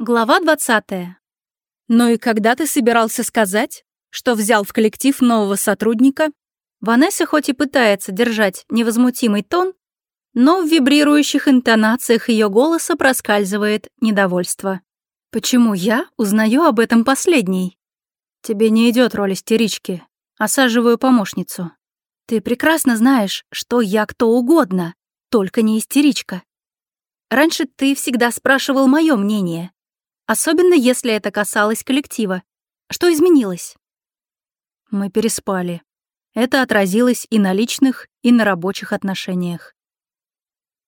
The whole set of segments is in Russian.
Глава 20. «Ну и когда ты собирался сказать, что взял в коллектив нового сотрудника?» Ванесса хоть и пытается держать невозмутимый тон, но в вибрирующих интонациях ее голоса проскальзывает недовольство. «Почему я узнаю об этом последней?» «Тебе не идет роль истерички. Осаживаю помощницу. Ты прекрасно знаешь, что я кто угодно, только не истеричка. Раньше ты всегда спрашивал моё мнение, Особенно, если это касалось коллектива. Что изменилось? Мы переспали. Это отразилось и на личных, и на рабочих отношениях.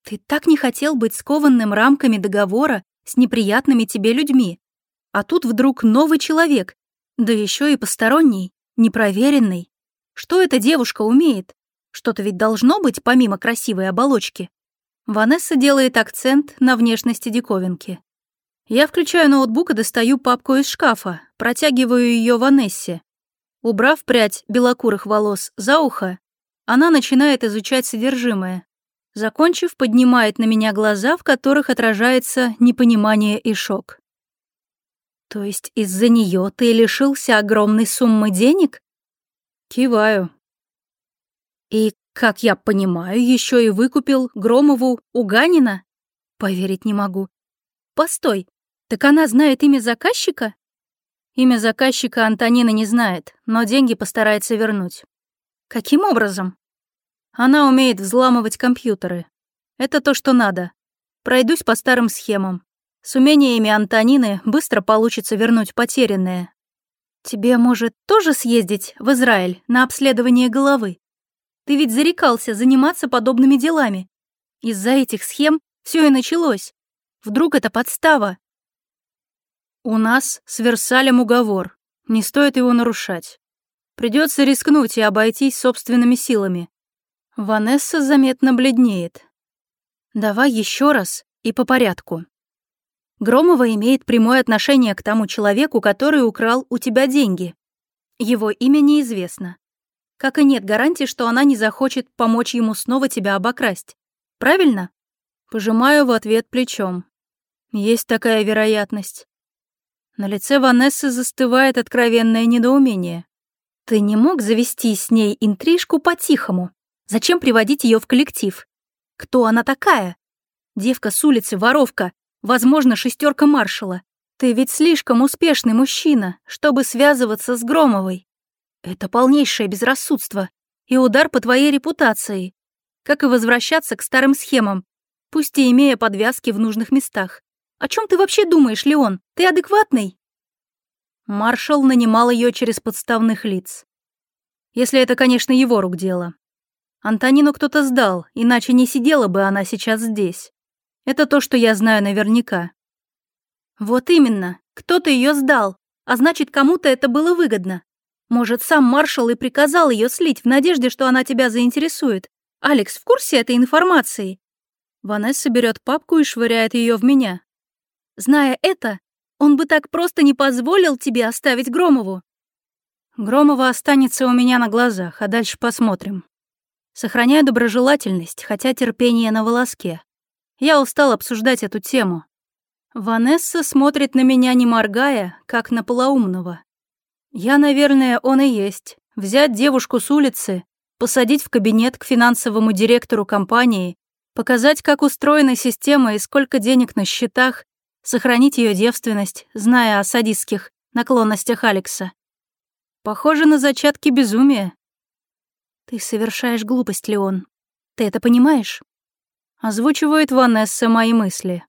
Ты так не хотел быть скованным рамками договора с неприятными тебе людьми. А тут вдруг новый человек, да еще и посторонний, непроверенный. Что эта девушка умеет? Что-то ведь должно быть помимо красивой оболочки. Ванесса делает акцент на внешности диковинки. Я включаю ноутбук и достаю папку из шкафа, протягиваю ее Ванессе. Убрав прядь белокурых волос за ухо, она начинает изучать содержимое. Закончив, поднимает на меня глаза, в которых отражается непонимание и шок. «То есть из-за нее ты лишился огромной суммы денег?» Киваю. «И, как я понимаю, еще и выкупил Громову у Ганина?» «Поверить не могу. Постой, «Так она знает имя заказчика?» «Имя заказчика Антонина не знает, но деньги постарается вернуть». «Каким образом?» «Она умеет взламывать компьютеры. Это то, что надо. Пройдусь по старым схемам. С умениями Антонины быстро получится вернуть потерянное». «Тебе, может, тоже съездить в Израиль на обследование головы? Ты ведь зарекался заниматься подобными делами. Из-за этих схем все и началось. Вдруг это подстава?» У нас с Версалем уговор. Не стоит его нарушать. Придется рискнуть и обойтись собственными силами. Ванесса заметно бледнеет. Давай еще раз и по порядку. Громова имеет прямое отношение к тому человеку, который украл у тебя деньги. Его имя неизвестно. Как и нет гарантии, что она не захочет помочь ему снова тебя обокрасть. Правильно? Пожимаю в ответ плечом. Есть такая вероятность. На лице Ванессы застывает откровенное недоумение. «Ты не мог завести с ней интрижку по-тихому? Зачем приводить ее в коллектив? Кто она такая? Девка с улицы, воровка, возможно, шестерка маршала. Ты ведь слишком успешный мужчина, чтобы связываться с Громовой. Это полнейшее безрассудство и удар по твоей репутации, как и возвращаться к старым схемам, пусть и имея подвязки в нужных местах. О чем ты вообще думаешь, Леон? Ты адекватный?» Маршал нанимал ее через подставных лиц. Если это, конечно, его рук дело. Антонину кто-то сдал, иначе не сидела бы она сейчас здесь. Это то, что я знаю наверняка. Вот именно, кто-то ее сдал, а значит, кому-то это было выгодно. Может, сам маршал и приказал ее слить в надежде, что она тебя заинтересует. Алекс в курсе этой информации? Ванесса берет папку и швыряет ее в меня. Зная это, он бы так просто не позволил тебе оставить Громову. Громова останется у меня на глазах, а дальше посмотрим. Сохраняю доброжелательность, хотя терпение на волоске. Я устал обсуждать эту тему. Ванесса смотрит на меня, не моргая, как на полоумного. Я, наверное, он и есть. Взять девушку с улицы, посадить в кабинет к финансовому директору компании, показать, как устроена система и сколько денег на счетах, сохранить ее девственность, зная о садистских наклонностях Алекса. Похоже на зачатки безумия. «Ты совершаешь глупость, Леон. Ты это понимаешь?» Озвучивает Ванесса мои мысли.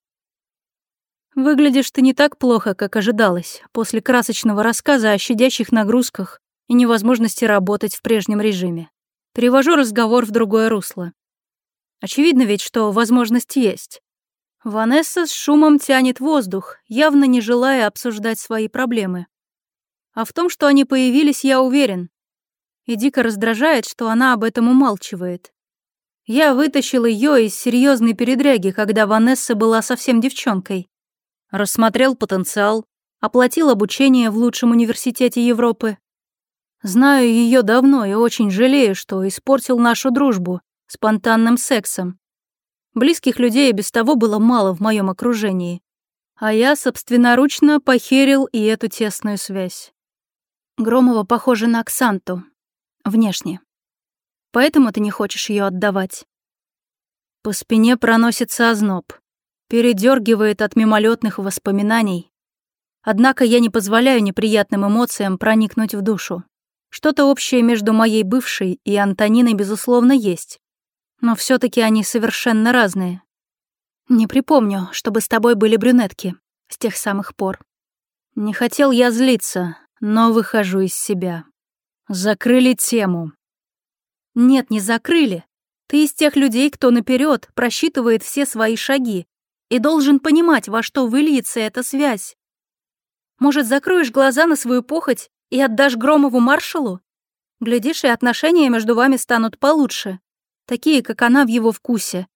«Выглядишь ты не так плохо, как ожидалось, после красочного рассказа о щадящих нагрузках и невозможности работать в прежнем режиме. Перевожу разговор в другое русло. Очевидно ведь, что возможность есть. Ванесса с шумом тянет воздух, явно не желая обсуждать свои проблемы. А в том, что они появились, я уверен. И дико раздражает, что она об этом умалчивает. Я вытащил ее из серьезной передряги, когда Ванесса была совсем девчонкой. Рассмотрел потенциал, оплатил обучение в лучшем университете Европы. Знаю ее давно и очень жалею, что испортил нашу дружбу спонтанным сексом, Близких людей и без того было мало в моем окружении. А я собственноручно похерил и эту тесную связь. Громова похожа на Оксанту. Внешне. Поэтому ты не хочешь ее отдавать. По спине проносится озноб. Передергивает от мимолетных воспоминаний. Однако я не позволяю неприятным эмоциям проникнуть в душу. Что-то общее между моей бывшей и Антониной, безусловно, есть но все таки они совершенно разные. Не припомню, чтобы с тобой были брюнетки с тех самых пор. Не хотел я злиться, но выхожу из себя. Закрыли тему. Нет, не закрыли. Ты из тех людей, кто наперед просчитывает все свои шаги и должен понимать, во что выльется эта связь. Может, закроешь глаза на свою похоть и отдашь Громову маршалу? Глядишь, и отношения между вами станут получше такие, как она в его вкусе.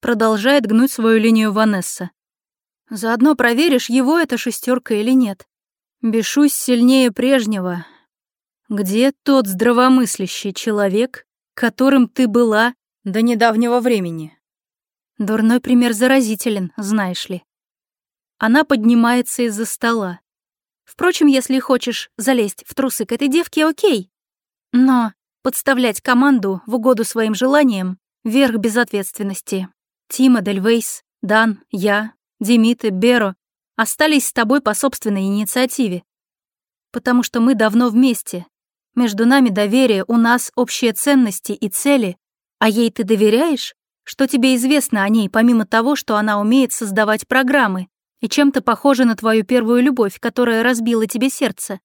Продолжает гнуть свою линию Ванесса. Заодно проверишь, его это шестерка или нет. Бешусь сильнее прежнего. Где тот здравомыслящий человек, которым ты была до недавнего времени? Дурной пример заразителен, знаешь ли. Она поднимается из-за стола. Впрочем, если хочешь залезть в трусы к этой девке, окей. Но подставлять команду в угоду своим желаниям — верх безответственности. Тима, Дельвейс, Дан, я, Демид и Беро остались с тобой по собственной инициативе. Потому что мы давно вместе. Между нами доверие, у нас общие ценности и цели. А ей ты доверяешь? Что тебе известно о ней, помимо того, что она умеет создавать программы и чем-то похожа на твою первую любовь, которая разбила тебе сердце?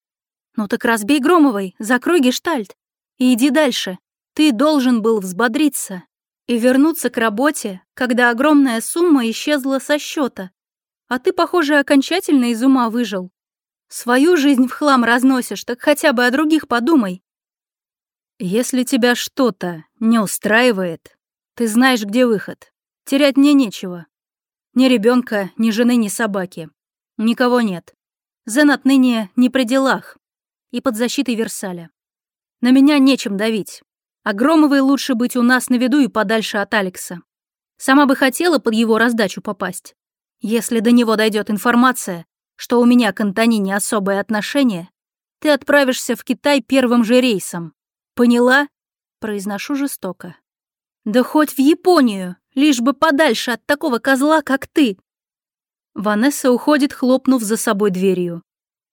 Ну так разбей Громовой, закрой гештальт, и иди дальше. Ты должен был взбодриться и вернуться к работе, когда огромная сумма исчезла со счета. А ты, похоже, окончательно из ума выжил. Свою жизнь в хлам разносишь, так хотя бы о других подумай. Если тебя что-то не устраивает, ты знаешь, где выход. Терять мне нечего. Ни ребенка, ни жены, ни собаки. Никого нет. Зен отныне не при делах и под защитой Версаля. На меня нечем давить. А лучше быть у нас на виду и подальше от Алекса. Сама бы хотела под его раздачу попасть. Если до него дойдет информация, что у меня к Антонине особое отношение, ты отправишься в Китай первым же рейсом. Поняла? Произношу жестоко. Да хоть в Японию, лишь бы подальше от такого козла, как ты. Ванесса уходит, хлопнув за собой дверью.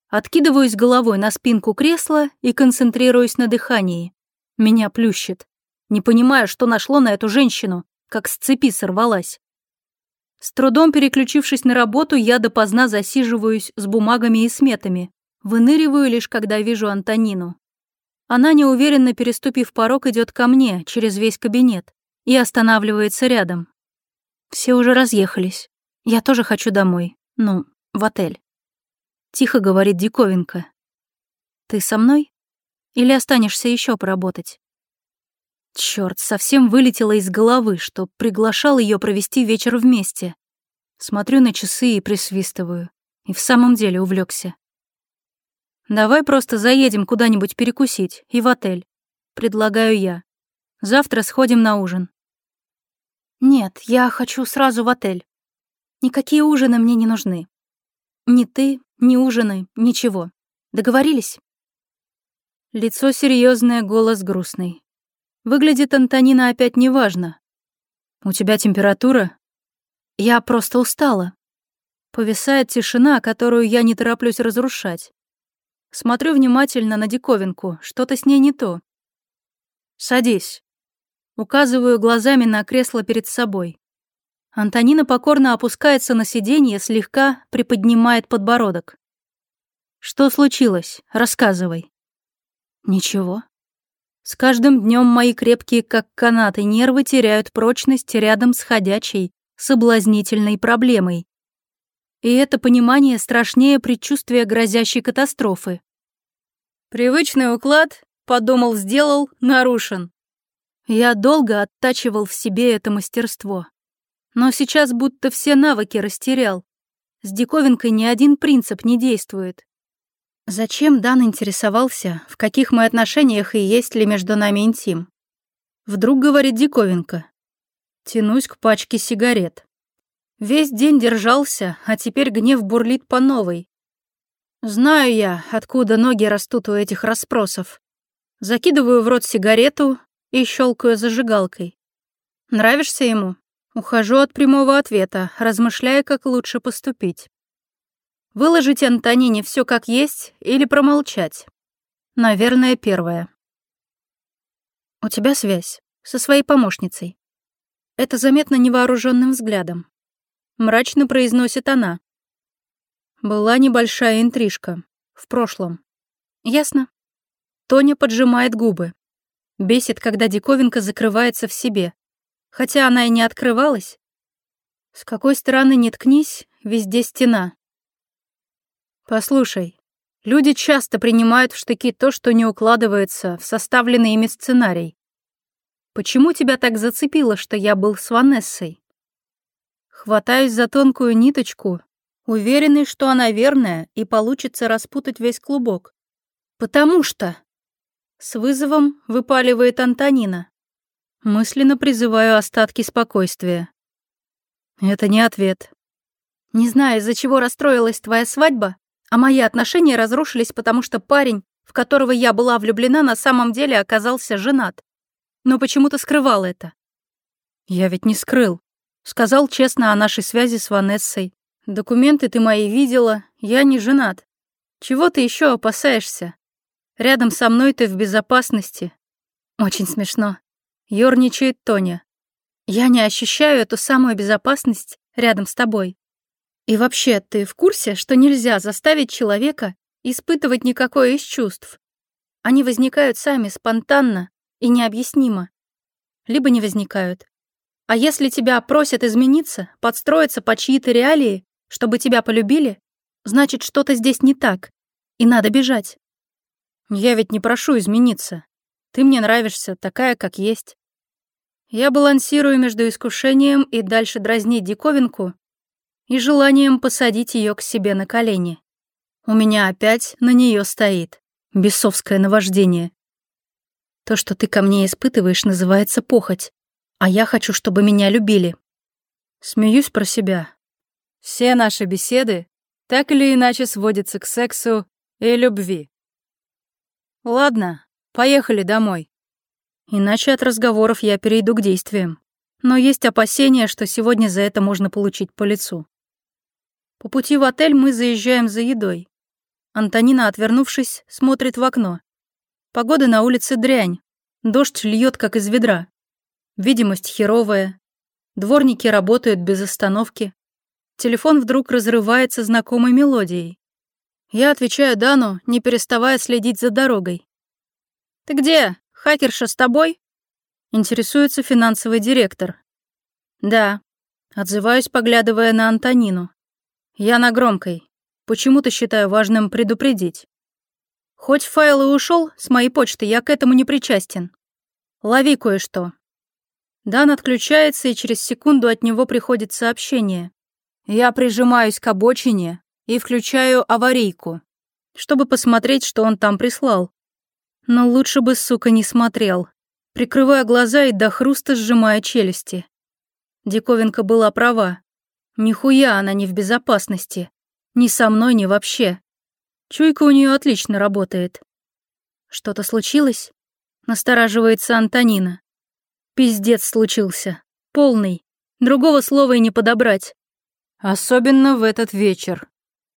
Откидываюсь головой на спинку кресла и концентрируюсь на дыхании. Меня плющит. Не понимаю, что нашло на эту женщину, как с цепи сорвалась. С трудом переключившись на работу, я допоздна засиживаюсь с бумагами и сметами. Выныриваю лишь, когда вижу Антонину. Она, неуверенно переступив порог, идет ко мне через весь кабинет и останавливается рядом. Все уже разъехались. Я тоже хочу домой. Ну, в отель. — тихо говорит диковинка. «Ты со мной? Или останешься еще поработать?» Черт, совсем вылетело из головы, что приглашал ее провести вечер вместе. Смотрю на часы и присвистываю. И в самом деле увлекся. «Давай просто заедем куда-нибудь перекусить и в отель», — предлагаю я. «Завтра сходим на ужин». «Нет, я хочу сразу в отель. Никакие ужины мне не нужны. Ни ты, ни ужины, ничего. Договорились?» Лицо серьезное, голос грустный. Выглядит Антонина опять неважно. «У тебя температура?» «Я просто устала». Повисает тишина, которую я не тороплюсь разрушать. Смотрю внимательно на диковинку, что-то с ней не то. «Садись». Указываю глазами на кресло перед собой. Антонина покорно опускается на сиденье, слегка приподнимает подбородок. «Что случилось? Рассказывай». «Ничего». С каждым днем мои крепкие, как канаты, нервы теряют прочность рядом с ходячей, соблазнительной проблемой. И это понимание страшнее предчувствия грозящей катастрофы. «Привычный уклад, подумал, сделал, нарушен». Я долго оттачивал в себе это мастерство но сейчас будто все навыки растерял. С диковинкой ни один принцип не действует. Зачем Дан интересовался, в каких мы отношениях и есть ли между нами интим? Вдруг говорит диковинка. Тянусь к пачке сигарет. Весь день держался, а теперь гнев бурлит по новой. Знаю я, откуда ноги растут у этих расспросов. Закидываю в рот сигарету и щелкаю зажигалкой. Нравишься ему? Ухожу от прямого ответа, размышляя, как лучше поступить. Выложить Антонине все как есть или промолчать? Наверное, первое. У тебя связь со своей помощницей. Это заметно невооруженным взглядом. Мрачно произносит она. Была небольшая интрижка. В прошлом. Ясно. Тоня поджимает губы. Бесит, когда диковинка закрывается в себе хотя она и не открывалась. С какой стороны не ткнись, везде стена. Послушай, люди часто принимают в штыки то, что не укладывается в составленный ими сценарий. Почему тебя так зацепило, что я был с Ванессой? Хватаюсь за тонкую ниточку, уверенный, что она верная и получится распутать весь клубок. Потому что... С вызовом выпаливает Антонина. Мысленно призываю остатки спокойствия. Это не ответ. Не знаю, из-за чего расстроилась твоя свадьба, а мои отношения разрушились, потому что парень, в которого я была влюблена, на самом деле оказался женат. Но почему-то скрывал это. Я ведь не скрыл. Сказал честно о нашей связи с Ванессой. Документы ты мои видела, я не женат. Чего ты еще опасаешься? Рядом со мной ты в безопасности. Очень смешно. Ерничает Тоня. «Я не ощущаю эту самую безопасность рядом с тобой. И вообще, ты в курсе, что нельзя заставить человека испытывать никакое из чувств? Они возникают сами, спонтанно и необъяснимо. Либо не возникают. А если тебя просят измениться, подстроиться по чьи-то реалии, чтобы тебя полюбили, значит, что-то здесь не так, и надо бежать. Я ведь не прошу измениться. Ты мне нравишься, такая, как есть. Я балансирую между искушением и дальше дразнить диковинку и желанием посадить ее к себе на колени. У меня опять на нее стоит бесовское наваждение. То, что ты ко мне испытываешь, называется похоть, а я хочу, чтобы меня любили. Смеюсь про себя. Все наши беседы так или иначе сводятся к сексу и любви. Ладно, поехали домой. Иначе от разговоров я перейду к действиям. Но есть опасение, что сегодня за это можно получить по лицу. По пути в отель мы заезжаем за едой. Антонина, отвернувшись, смотрит в окно. Погода на улице дрянь. Дождь льет, как из ведра. Видимость херовая. Дворники работают без остановки. Телефон вдруг разрывается знакомой мелодией. Я отвечаю Дану, не переставая следить за дорогой. «Ты где?» «Хакерша с тобой?» — интересуется финансовый директор. «Да», — отзываюсь, поглядывая на Антонину. «Я на громкой. Почему-то считаю важным предупредить. Хоть файл и ушел с моей почты, я к этому не причастен. Лови кое-что». Дан отключается, и через секунду от него приходит сообщение. Я прижимаюсь к обочине и включаю аварийку, чтобы посмотреть, что он там прислал. Но лучше бы, сука, не смотрел, прикрывая глаза и до хруста сжимая челюсти. Диковинка была права. Нихуя она не в безопасности. Ни со мной, ни вообще. Чуйка у нее отлично работает. Что-то случилось? Настораживается Антонина. Пиздец случился. Полный. Другого слова и не подобрать. Особенно в этот вечер.